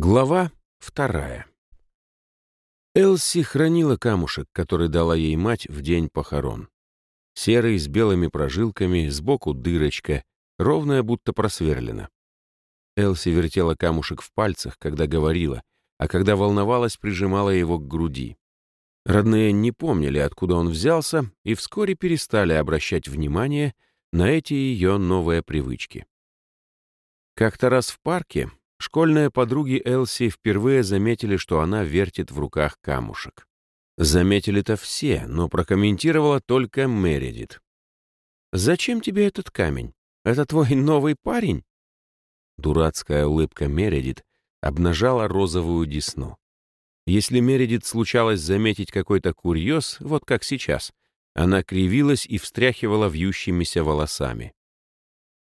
Глава вторая. Элси хранила камушек, который дала ей мать в день похорон. Серый, с белыми прожилками, сбоку дырочка, ровная, будто просверлена. Элси вертела камушек в пальцах, когда говорила, а когда волновалась, прижимала его к груди. Родные не помнили, откуда он взялся, и вскоре перестали обращать внимание на эти ее новые привычки. Как-то раз в парке Школьные подруги Элси впервые заметили, что она вертит в руках камушек. Заметили-то все, но прокомментировала только Мередит. «Зачем тебе этот камень? Это твой новый парень?» Дурацкая улыбка Мередит обнажала розовую десну. Если Мередит случалось заметить какой-то курьез, вот как сейчас, она кривилась и встряхивала вьющимися волосами.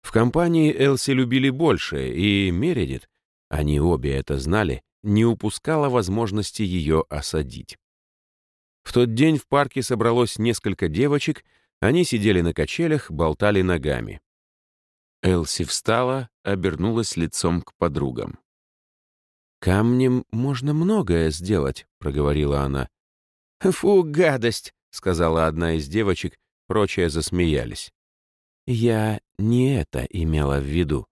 В компании Элси любили больше, и Мередит, они обе это знали, не упускала возможности ее осадить. В тот день в парке собралось несколько девочек, они сидели на качелях, болтали ногами. Элси встала, обернулась лицом к подругам. «Камнем можно многое сделать», — проговорила она. «Фу, гадость!» — сказала одна из девочек, прочие засмеялись. Я не это имела в виду.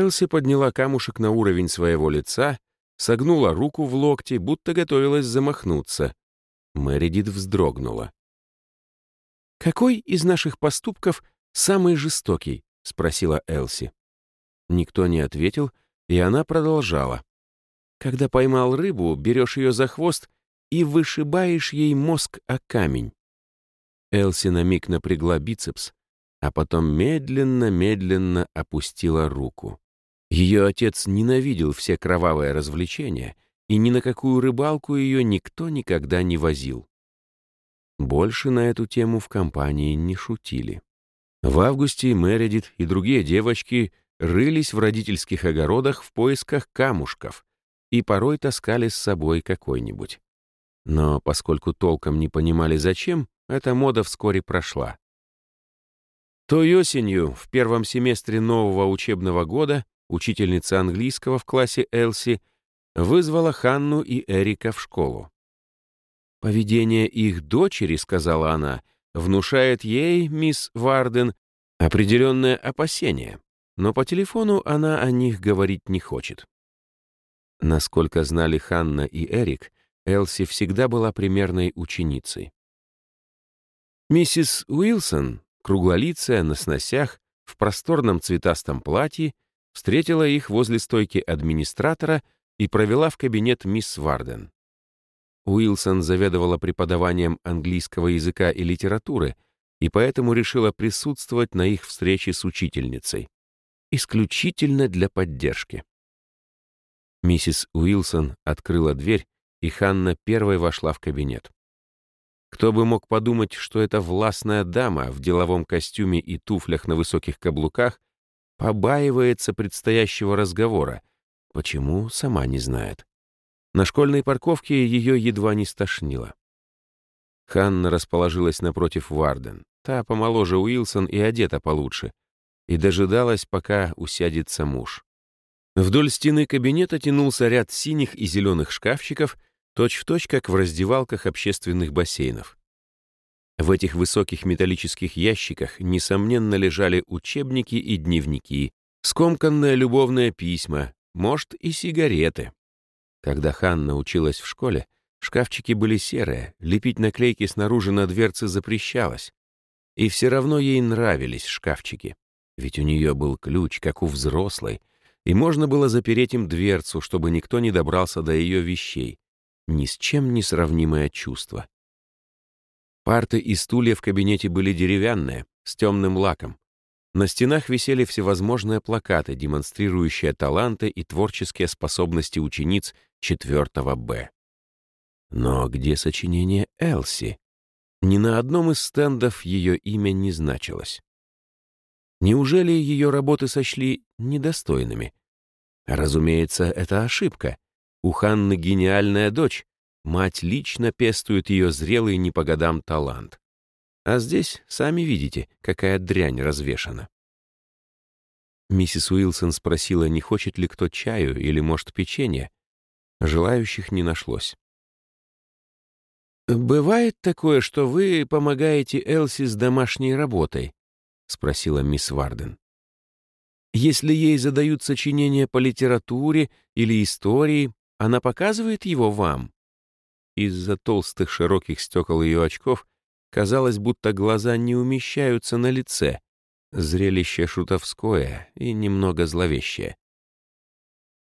Элси подняла камушек на уровень своего лица, согнула руку в локте, будто готовилась замахнуться. Мэридит вздрогнула. «Какой из наших поступков самый жестокий?» — спросила Элси. Никто не ответил, и она продолжала. «Когда поймал рыбу, берешь ее за хвост и вышибаешь ей мозг о камень». Элси на миг напрягла бицепс, а потом медленно-медленно опустила руку. Ее отец ненавидел все кровавые развлечения, и ни на какую рыбалку ее никто никогда не возил. Больше на эту тему в компании не шутили. В августе Мередит и другие девочки рылись в родительских огородах в поисках камушков и порой таскали с собой какой-нибудь. Но поскольку толком не понимали зачем, эта мода вскоре прошла. Той осенью, в первом семестре нового учебного года, учительница английского в классе Элси вызвала Ханну и Эрика в школу. «Поведение их дочери, — сказала она, — внушает ей, мисс Варден, определенное опасение, но по телефону она о них говорить не хочет». Насколько знали Ханна и Эрик, Элси всегда была примерной ученицей. Миссис Уилсон, круглолицая, на сносях, в просторном цветастом платье, встретила их возле стойки администратора и провела в кабинет мисс Варден. Уилсон заведовала преподаванием английского языка и литературы и поэтому решила присутствовать на их встрече с учительницей. Исключительно для поддержки. Миссис Уилсон открыла дверь, и Ханна первой вошла в кабинет. Кто бы мог подумать, что эта властная дама в деловом костюме и туфлях на высоких каблуках побаивается предстоящего разговора. Почему, сама не знает. На школьной парковке ее едва не стошнило. Ханна расположилась напротив Варден. Та помоложе Уилсон и одета получше. И дожидалась, пока усядется муж. Вдоль стены кабинета тянулся ряд синих и зеленых шкафчиков — точь-в-точь, точь, как в раздевалках общественных бассейнов. В этих высоких металлических ящиках, несомненно, лежали учебники и дневники, скомканные любовные письма, может, и сигареты. Когда Ханна училась в школе, шкафчики были серые, лепить наклейки снаружи на дверцы запрещалось. И все равно ей нравились шкафчики. Ведь у нее был ключ, как у взрослой, и можно было запереть им дверцу, чтобы никто не добрался до ее вещей, ни с чем не сравнимое чувство. Парты и стулья в кабинете были деревянные, с темным лаком. На стенах висели всевозможные плакаты, демонстрирующие таланты и творческие способности учениц 4 Б. Но где сочинение Элси? Ни на одном из стендов ее имя не значилось. Неужели ее работы сочли недостойными? Разумеется, это ошибка. У Ханны гениальная дочь. Мать лично пестует ее зрелый не по годам талант. А здесь, сами видите, какая дрянь развешана. Миссис Уилсон спросила, не хочет ли кто чаю или, может, печенье. Желающих не нашлось. «Бывает такое, что вы помогаете Элси с домашней работой?» — спросила мисс Варден. «Если ей задают сочинения по литературе или истории, она показывает его вам?» Из-за толстых широких стекол ее очков казалось, будто глаза не умещаются на лице. Зрелище шутовское и немного зловещее.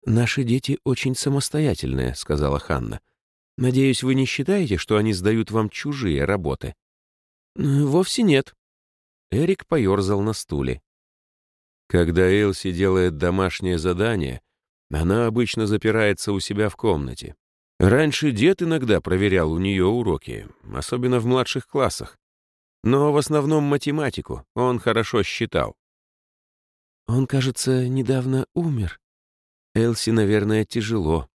«Наши дети очень самостоятельные», — сказала Ханна. Надеюсь, вы не считаете, что они сдают вам чужие работы?» «Вовсе нет». Эрик поерзал на стуле. Когда Элси делает домашнее задание, она обычно запирается у себя в комнате. Раньше дед иногда проверял у нее уроки, особенно в младших классах. Но в основном математику, он хорошо считал. Он, кажется, недавно умер. Элси, наверное, тяжело.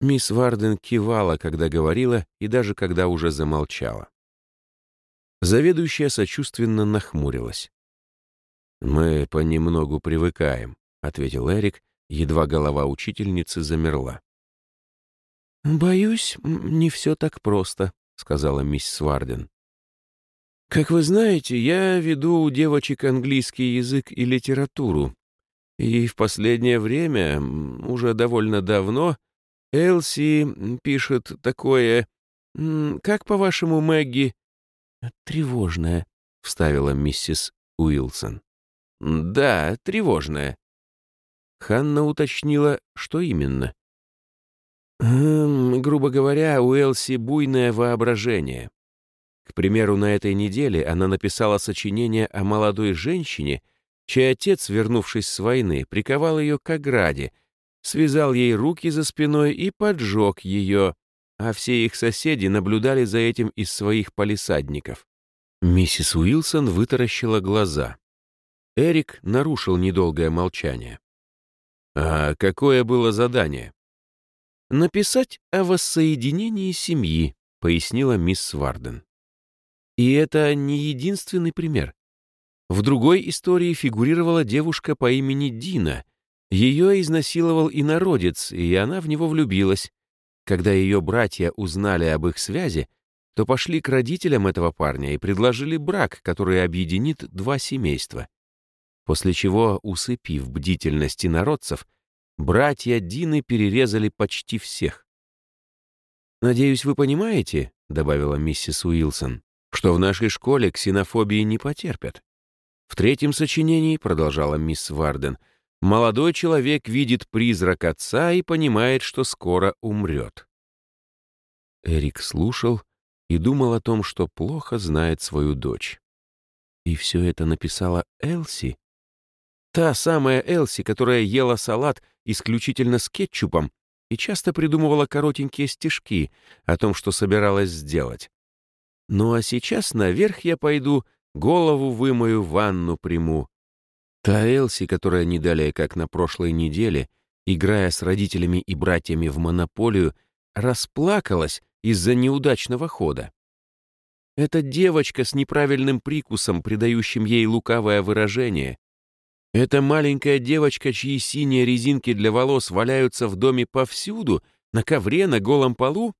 Мисс Варден кивала, когда говорила, и даже когда уже замолчала. Заведующая сочувственно нахмурилась. «Мы понемногу привыкаем», — ответил Эрик, едва голова учительницы замерла. «Боюсь, не все так просто», — сказала мисс Варден. «Как вы знаете, я веду у девочек английский язык и литературу, и в последнее время, уже довольно давно, — Элси пишет такое... Как, по-вашему, Мэгги?» «Тревожное», — вставила миссис Уилсон. «Да, тревожное». Ханна уточнила, что именно. «Эм, грубо говоря, у Элси буйное воображение. К примеру, на этой неделе она написала сочинение о молодой женщине, чей отец, вернувшись с войны, приковал ее к ограде, связал ей руки за спиной и поджег ее, а все их соседи наблюдали за этим из своих палисадников. Миссис Уилсон вытаращила глаза. Эрик нарушил недолгое молчание. «А какое было задание?» «Написать о воссоединении семьи», — пояснила мисс Варден. И это не единственный пример. В другой истории фигурировала девушка по имени Дина, ее изнасиловал инородец, и она в него влюбилась. Когда ее братья узнали об их связи, то пошли к родителям этого парня и предложили брак, который объединит два семейства. После чего, усыпив бдительность инородцев, братья Дины перерезали почти всех. «Надеюсь, вы понимаете», — добавила миссис Уилсон, «что в нашей школе ксенофобии не потерпят». В третьем сочинении, продолжала мисс Варден, — Молодой человек видит призрак отца и понимает, что скоро умрет. Эрик слушал и думал о том, что плохо знает свою дочь. И все это написала Элси? Та самая Элси, которая ела салат исключительно с кетчупом и часто придумывала коротенькие стишки о том, что собиралась сделать. Ну а сейчас наверх я пойду, голову вымою, ванну приму, Та Элси, которая не далее, как на прошлой неделе, играя с родителями и братьями в монополию, расплакалась из-за неудачного хода. Эта девочка с неправильным прикусом, придающим ей лукавое выражение. Эта маленькая девочка, чьи синие резинки для волос валяются в доме повсюду, на ковре, на голом полу.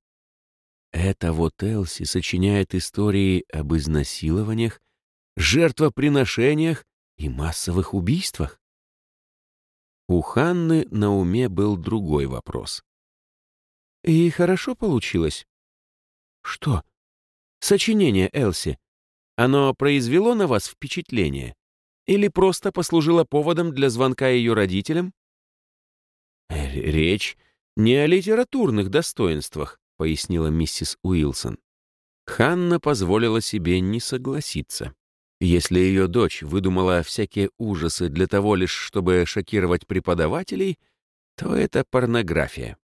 Это вот Элси сочиняет истории об изнасилованиях, жертвоприношениях и массовых убийствах? У Ханны на уме был другой вопрос. И хорошо получилось? Что? Сочинение Элси. Оно произвело на вас впечатление? Или просто послужило поводом для звонка ее родителям? Речь не о литературных достоинствах, пояснила миссис Уилсон. Ханна позволила себе не согласиться. Если ее дочь выдумала всякие ужасы для того лишь, чтобы шокировать преподавателей, то это порнография.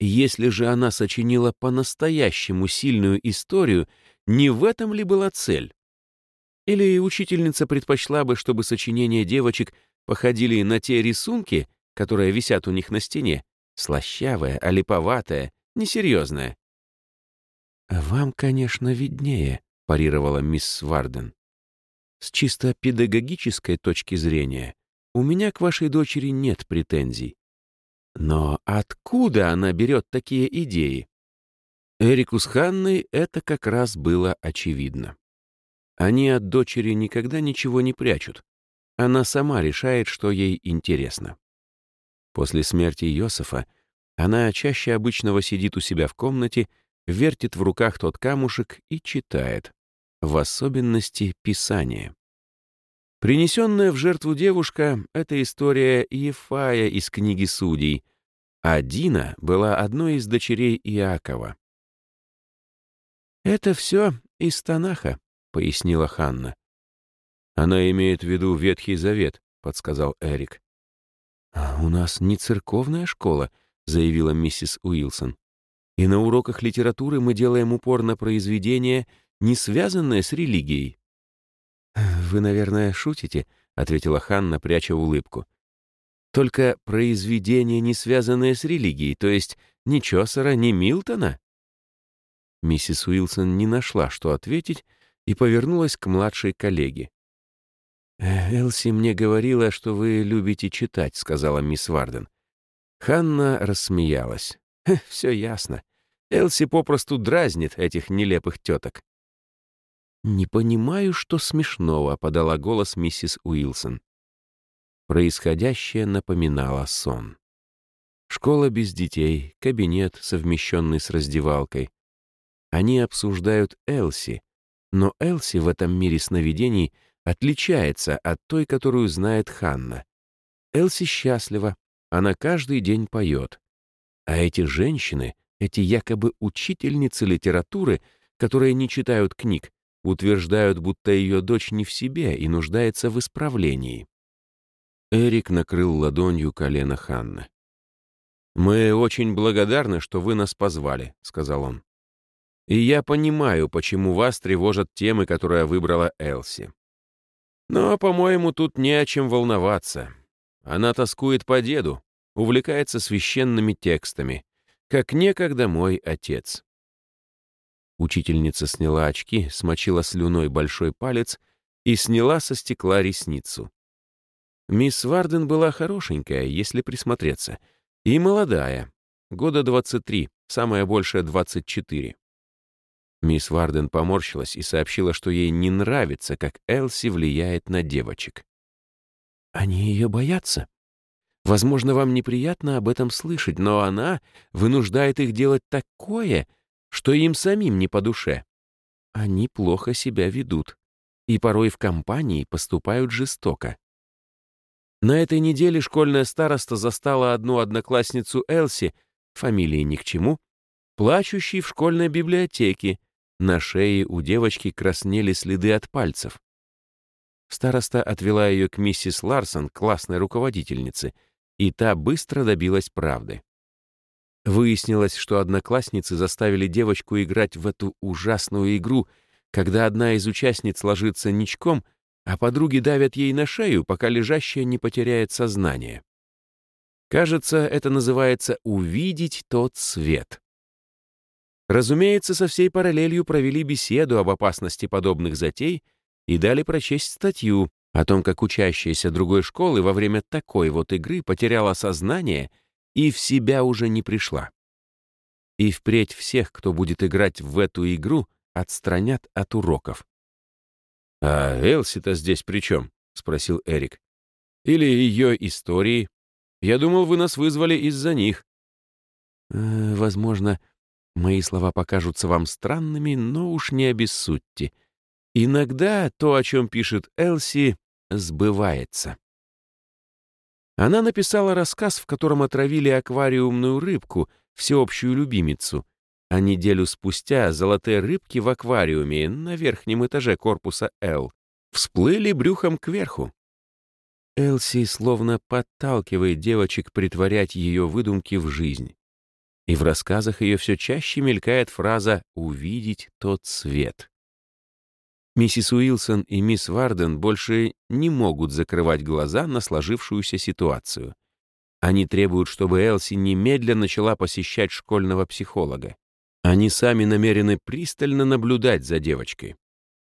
Если же она сочинила по-настоящему сильную историю, не в этом ли была цель? Или учительница предпочла бы, чтобы сочинения девочек походили на те рисунки, которые висят у них на стене, слащавая, олиповатая, несерьезная? «Вам, конечно, виднее», — парировала мисс Варден. С чисто педагогической точки зрения у меня к вашей дочери нет претензий. Но откуда она берет такие идеи? Эрику с Ханной это как раз было очевидно. Они от дочери никогда ничего не прячут. Она сама решает, что ей интересно. После смерти Йосифа она чаще обычного сидит у себя в комнате, вертит в руках тот камушек и читает, в особенности Писание. Принесенная в жертву девушка — это история Ефая из книги Судей, а Дина была одной из дочерей Иакова. «Это все из Танаха», — пояснила Ханна. «Она имеет в виду Ветхий Завет», — подсказал Эрик. «А «У нас не церковная школа», — заявила миссис Уилсон. «И на уроках литературы мы делаем упор на произведения, не связанные с религией». «Вы, наверное, шутите», — ответила Ханна, пряча улыбку. «Только произведения, не связанные с религией, то есть ни Чосера, ни Милтона?» Миссис Уилсон не нашла, что ответить, и повернулась к младшей коллеге. «Элси мне говорила, что вы любите читать», — сказала мисс Варден. Ханна рассмеялась. «Все ясно. Элси попросту дразнит этих нелепых теток». «Не понимаю, что смешного», — подала голос миссис Уилсон. Происходящее напоминало сон. Школа без детей, кабинет, совмещенный с раздевалкой. Они обсуждают Элси, но Элси в этом мире сновидений отличается от той, которую знает Ханна. Элси счастлива, она каждый день поет. А эти женщины, эти якобы учительницы литературы, которые не читают книг, утверждают, будто ее дочь не в себе и нуждается в исправлении. Эрик накрыл ладонью колено Ханны. «Мы очень благодарны, что вы нас позвали», — сказал он. «И я понимаю, почему вас тревожат темы, которые выбрала Элси. Но, по-моему, тут не о чем волноваться. Она тоскует по деду, увлекается священными текстами, как некогда мой отец. Учительница сняла очки, смочила слюной большой палец и сняла со стекла ресницу. Мисс Варден была хорошенькая, если присмотреться, и молодая, года 23, самое большее 24. Мисс Варден поморщилась и сообщила, что ей не нравится, как Элси влияет на девочек. «Они ее боятся. Возможно, вам неприятно об этом слышать, но она вынуждает их делать такое, что им самим не по душе. Они плохо себя ведут и порой в компании поступают жестоко. На этой неделе школьная староста застала одну одноклассницу Элси, фамилии ни к чему, плачущей в школьной библиотеке. На шее у девочки краснели следы от пальцев. Староста отвела ее к миссис Ларсон, классной руководительнице, и та быстро добилась правды. Выяснилось, что одноклассницы заставили девочку играть в эту ужасную игру, когда одна из участниц ложится ничком, а подруги давят ей на шею, пока лежащая не потеряет сознание. Кажется, это называется «увидеть тот свет». Разумеется, со всей параллелью провели беседу об опасности подобных затей и дали прочесть статью о том, как учащаяся другой школы во время такой вот игры потеряла сознание и в себя уже не пришла. И впредь всех, кто будет играть в эту игру, отстранят от уроков. «А Элси-то здесь при чем?» — спросил Эрик. «Или ее истории? Я думал, вы нас вызвали из-за них». «Э, «Возможно, мои слова покажутся вам странными, но уж не обессудьте. Иногда то, о чем пишет Элси, сбывается». Она написала рассказ, в котором отравили аквариумную рыбку, всеобщую любимицу, а неделю спустя золотые рыбки в аквариуме на верхнем этаже корпуса Л всплыли брюхом кверху. Элси словно подталкивает девочек притворять ее выдумки в жизнь. И в рассказах ее все чаще мелькает фраза «увидеть тот свет». Миссис Уилсон и мисс Варден больше не могут закрывать глаза на сложившуюся ситуацию. Они требуют, чтобы Элси немедленно начала посещать школьного психолога. Они сами намерены пристально наблюдать за девочкой.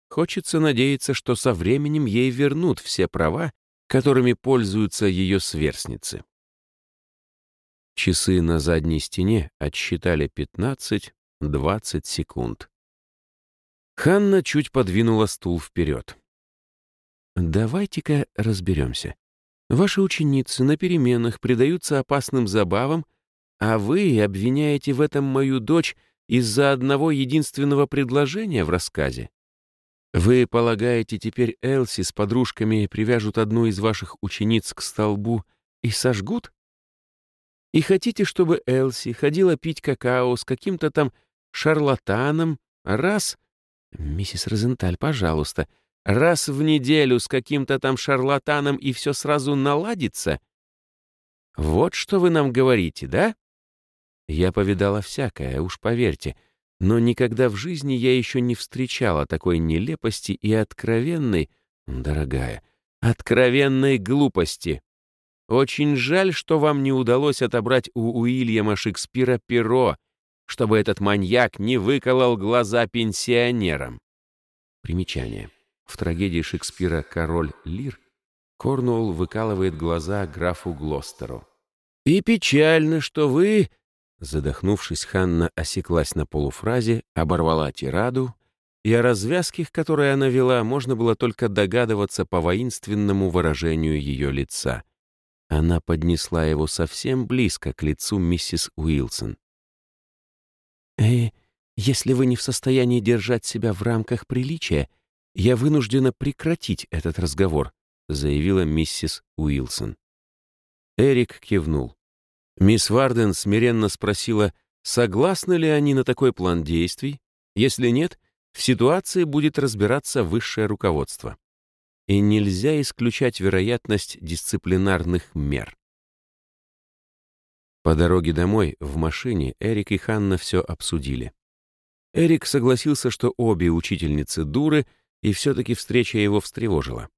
Хочется надеяться, что со временем ей вернут все права, которыми пользуются ее сверстницы. Часы на задней стене отсчитали 15-20 секунд. Ханна чуть подвинула стул вперед. «Давайте-ка разберемся. Ваши ученицы на переменах предаются опасным забавам, а вы обвиняете в этом мою дочь из-за одного единственного предложения в рассказе. Вы полагаете, теперь Элси с подружками привяжут одну из ваших учениц к столбу и сожгут? И хотите, чтобы Элси ходила пить какао с каким-то там шарлатаном раз... Миссис Розенталь, пожалуйста, раз в неделю с каким-то там шарлатаном и все сразу наладится? Вот что вы нам говорите, да? Я повидала всякое, уж поверьте, но никогда в жизни я еще не встречала такой нелепости и откровенной, дорогая, откровенной глупости. Очень жаль, что вам не удалось отобрать у Уильяма Шекспира перо, чтобы этот маньяк не выколол глаза пенсионерам. Примечание. В трагедии Шекспира «Король Лир» Корнуолл выкалывает глаза графу Глостеру. «И печально, что вы...» Задохнувшись, Ханна осеклась на полуфразе, оборвала тираду, и о развязке, которые она вела, можно было только догадываться по воинственному выражению ее лица. Она поднесла его совсем близко к лицу миссис Уилсон. «Э, если вы не в состоянии держать себя в рамках приличия, я вынуждена прекратить этот разговор», заявила миссис Уилсон. Эрик кивнул. Мисс Варден смиренно спросила, согласны ли они на такой план действий. Если нет, в ситуации будет разбираться высшее руководство и нельзя исключать вероятность дисциплинарных мер. По дороге домой, в машине, Эрик и Ханна все обсудили. Эрик согласился, что обе учительницы дуры, и все-таки встреча его встревожила.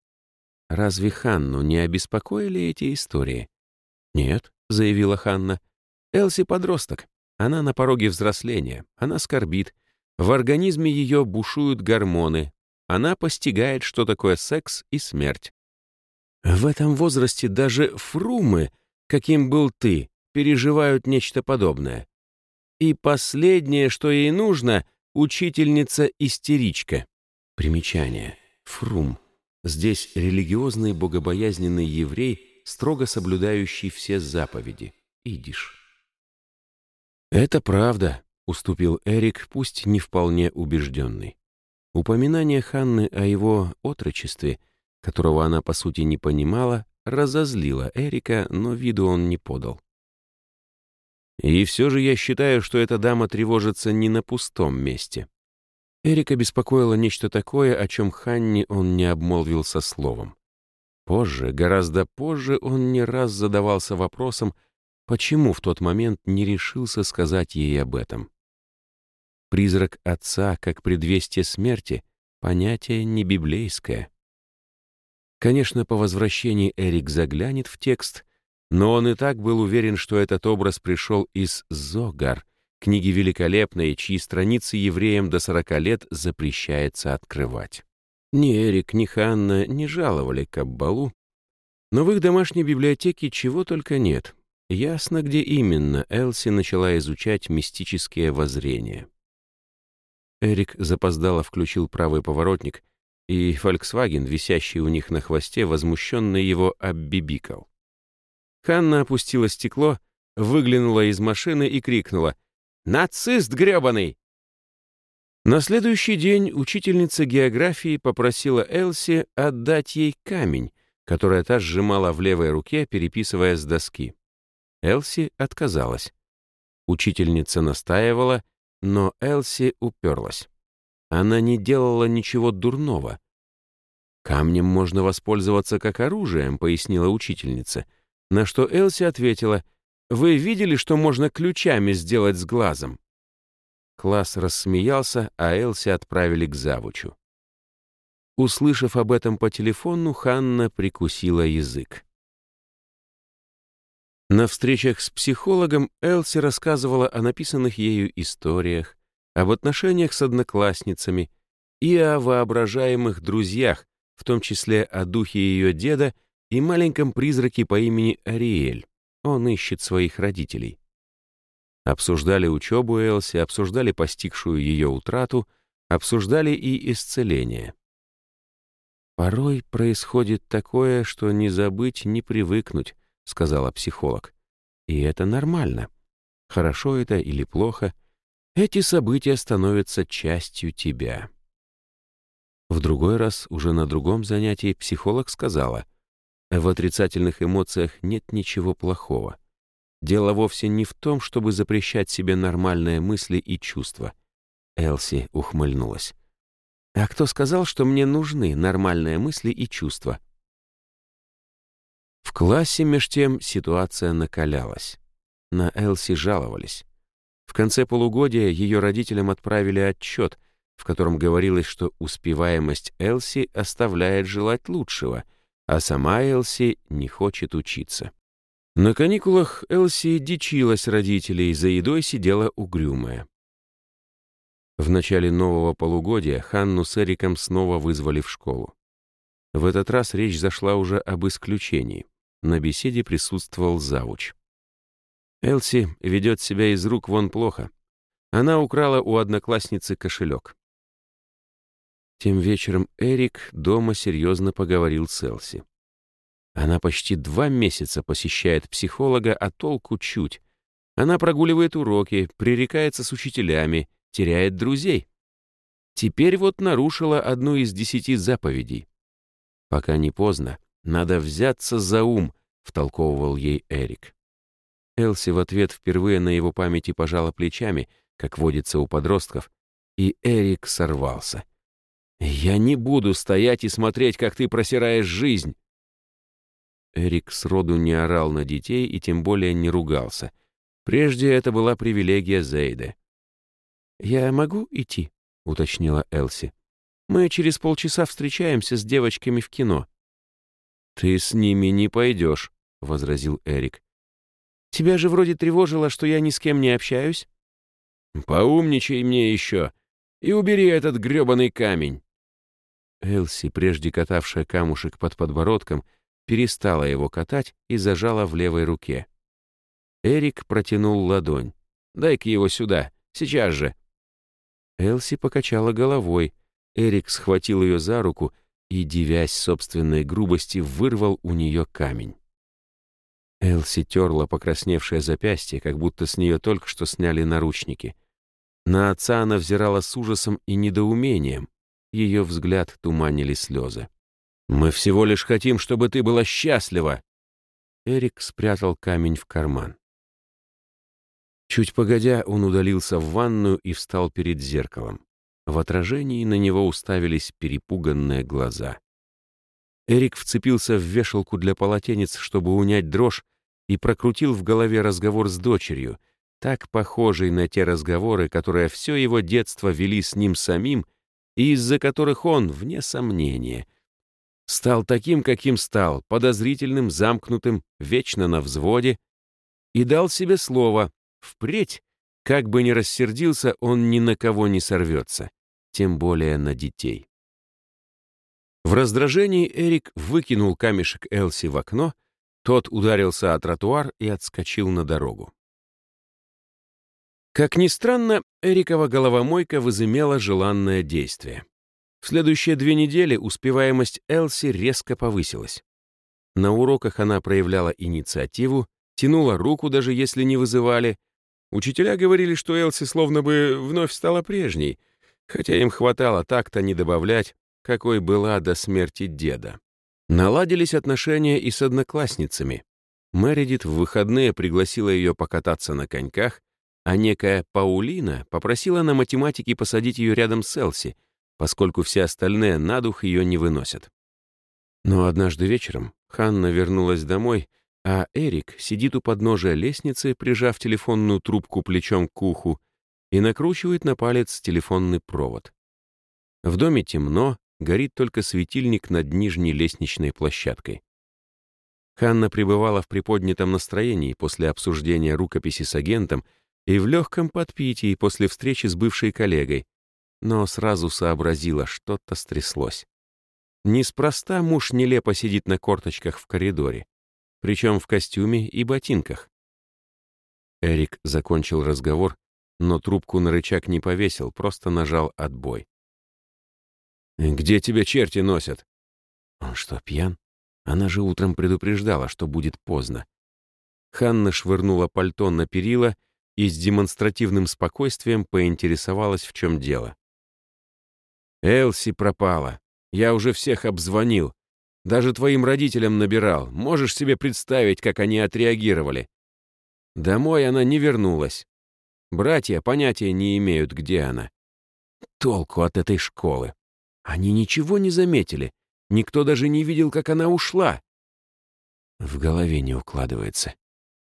Разве Ханну не обеспокоили эти истории? «Нет», — заявила Ханна. «Элси подросток. Она на пороге взросления. Она скорбит. В организме ее бушуют гормоны, она постигает, что такое секс и смерть. В этом возрасте даже фрумы, каким был ты, переживают нечто подобное. И последнее, что ей нужно, учительница-истеричка. Примечание. Фрум. Здесь религиозный богобоязненный еврей, строго соблюдающий все заповеди. Идиш. «Это правда», — уступил Эрик, пусть не вполне убежденный. Упоминание Ханны о его отрочестве, которого она по сути не понимала, разозлило Эрика, но виду он не подал. И все же я считаю, что эта дама тревожится не на пустом месте. Эрика беспокоило нечто такое, о чем Ханне он не обмолвился словом. Позже, гораздо позже, он не раз задавался вопросом, почему в тот момент не решился сказать ей об этом. Призрак отца, как предвестие смерти, понятие не библейское. Конечно, по возвращении Эрик заглянет в текст, но он и так был уверен, что этот образ пришел из Зогар, книги великолепной, чьи страницы евреям до сорока лет запрещается открывать. Ни Эрик, ни Ханна не жаловали Каббалу, но в их домашней библиотеке чего только нет. Ясно, где именно Элси начала изучать мистические воззрения. Эрик запоздало включил правый поворотник, и «Фольксваген», висящий у них на хвосте, возмущенно его оббибикал. Ханна опустила стекло, выглянула из машины и крикнула «Нацист грёбаный!». На следующий день учительница географии попросила Элси отдать ей камень, который та сжимала в левой руке, переписывая с доски. Элси отказалась. Учительница настаивала, но Элси уперлась. Она не делала ничего дурного. «Камнем можно воспользоваться как оружием», — пояснила учительница. На что Элси ответила, «Вы видели, что можно ключами сделать с глазом?» Класс рассмеялся, а Элси отправили к завучу. Услышав об этом по телефону, Ханна прикусила язык. На встречах с психологом Элси рассказывала о написанных ею историях, об отношениях с одноклассницами и о воображаемых друзьях, в том числе о духе ее деда и маленьком призраке по имени Ариэль. Он ищет своих родителей. Обсуждали учебу Элси, обсуждали постигшую ее утрату, обсуждали и исцеление. «Порой происходит такое, что не забыть, не привыкнуть», — сказала психолог. «И это нормально. Хорошо это или плохо, эти события становятся частью тебя». В другой раз, уже на другом занятии, психолог сказала, «В отрицательных эмоциях нет ничего плохого. Дело вовсе не в том, чтобы запрещать себе нормальные мысли и чувства». Элси ухмыльнулась. «А кто сказал, что мне нужны нормальные мысли и чувства?» В классе меж тем ситуация накалялась. На Элси жаловались. В конце полугодия ее родителям отправили отчет — в котором говорилось, что успеваемость Элси оставляет желать лучшего, а сама Элси не хочет учиться. На каникулах Элси дичилась родителей, за едой сидела угрюмая. В начале нового полугодия Ханну с Эриком снова вызвали в школу. В этот раз речь зашла уже об исключении. На беседе присутствовал завуч. Элси ведет себя из рук вон плохо. Она украла у одноклассницы кошелек. Тем вечером Эрик дома серьезно поговорил с Элси. Она почти два месяца посещает психолога, а толку чуть. Она прогуливает уроки, пререкается с учителями, теряет друзей. Теперь вот нарушила одну из десяти заповедей. «Пока не поздно, надо взяться за ум», — втолковывал ей Эрик. Элси в ответ впервые на его памяти пожала плечами, как водится у подростков, и Эрик сорвался. «Я не буду стоять и смотреть, как ты просираешь жизнь!» Эрик сроду не орал на детей и тем более не ругался. Прежде это была привилегия Зейды. «Я могу идти?» — уточнила Элси. «Мы через полчаса встречаемся с девочками в кино». «Ты с ними не пойдешь», — возразил Эрик. «Тебя же вроде тревожило, что я ни с кем не общаюсь?» «Поумничай мне еще и убери этот грёбаный камень». Элси, прежде катавшая камушек под подбородком, перестала его катать и зажала в левой руке. Эрик протянул ладонь. «Дай-ка его сюда, сейчас же!» Элси покачала головой. Эрик схватил ее за руку и, дивясь собственной грубости, вырвал у нее камень. Элси терла покрасневшее запястье, как будто с нее только что сняли наручники. На отца она взирала с ужасом и недоумением. Ее взгляд туманили слезы. «Мы всего лишь хотим, чтобы ты была счастлива!» Эрик спрятал камень в карман. Чуть погодя, он удалился в ванную и встал перед зеркалом. В отражении на него уставились перепуганные глаза. Эрик вцепился в вешалку для полотенец, чтобы унять дрожь, и прокрутил в голове разговор с дочерью, так похожий на те разговоры, которые все его детство вели с ним самим и из-за которых он, вне сомнения, стал таким, каким стал, подозрительным, замкнутым, вечно на взводе, и дал себе слово «впредь», как бы ни рассердился, он ни на кого не сорвется, тем более на детей. В раздражении Эрик выкинул камешек Элси в окно, тот ударился о тротуар и отскочил на дорогу. Как ни странно, Эрикова головомойка возымела желанное действие. В следующие две недели успеваемость Элси резко повысилась. На уроках она проявляла инициативу, тянула руку, даже если не вызывали. Учителя говорили, что Элси словно бы вновь стала прежней, хотя им хватало так-то не добавлять, какой была до смерти деда. Наладились отношения и с одноклассницами. Мэридит в выходные пригласила ее покататься на коньках, а некая Паулина попросила на математике посадить ее рядом с Элси, поскольку все остальные на дух ее не выносят. Но однажды вечером Ханна вернулась домой, а Эрик сидит у подножия лестницы, прижав телефонную трубку плечом к уху, и накручивает на палец телефонный провод. В доме темно, горит только светильник над нижней лестничной площадкой. Ханна пребывала в приподнятом настроении после обсуждения рукописи с агентом и в легком подпитии после встречи с бывшей коллегой, но сразу сообразила, что-то стряслось. Неспроста муж нелепо сидит на корточках в коридоре, причем в костюме и ботинках. Эрик закончил разговор, но трубку на рычаг не повесил, просто нажал отбой. «Где тебя черти носят?» Он что, пьян? Она же утром предупреждала, что будет поздно. Ханна швырнула пальто на перила и с демонстративным спокойствием поинтересовалась, в чем дело. «Элси пропала. Я уже всех обзвонил. Даже твоим родителям набирал. Можешь себе представить, как они отреагировали. Домой она не вернулась. Братья понятия не имеют, где она. Толку от этой школы. Они ничего не заметили. Никто даже не видел, как она ушла. В голове не укладывается.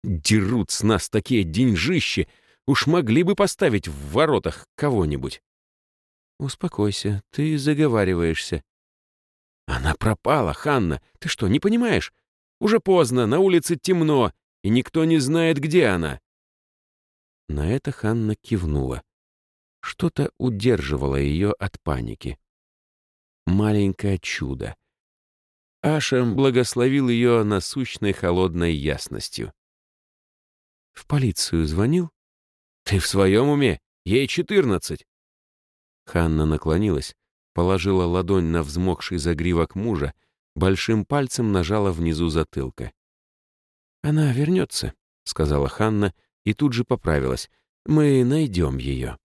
Дерут с нас такие деньжищи. Уж могли бы поставить в воротах кого-нибудь. Успокойся, ты заговариваешься. Она пропала, Ханна. Ты что, не понимаешь? Уже поздно, на улице темно, и никто не знает, где она. На это Ханна кивнула. Что-то удерживало ее от паники. Маленькое чудо. Ашем благословил ее насущной холодной ясностью. «В полицию звонил?» «Ты в своем уме? Ей четырнадцать!» Ханна наклонилась, положила ладонь на взмокший загривок мужа, большим пальцем нажала внизу затылка. «Она вернется», — сказала Ханна и тут же поправилась. «Мы найдем ее».